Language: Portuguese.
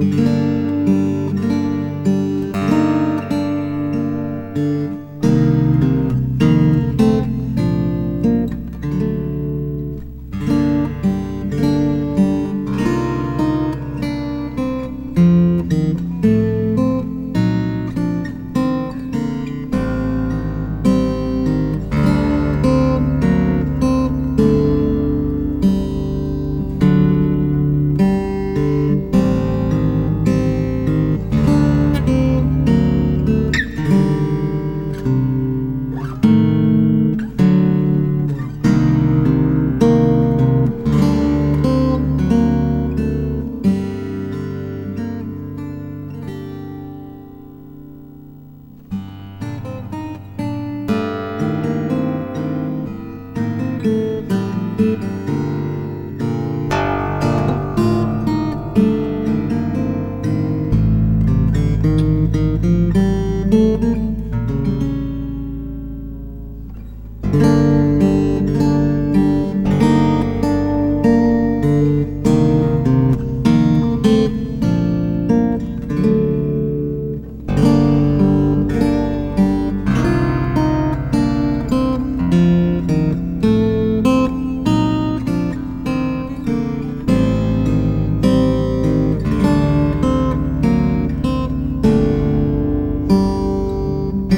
Música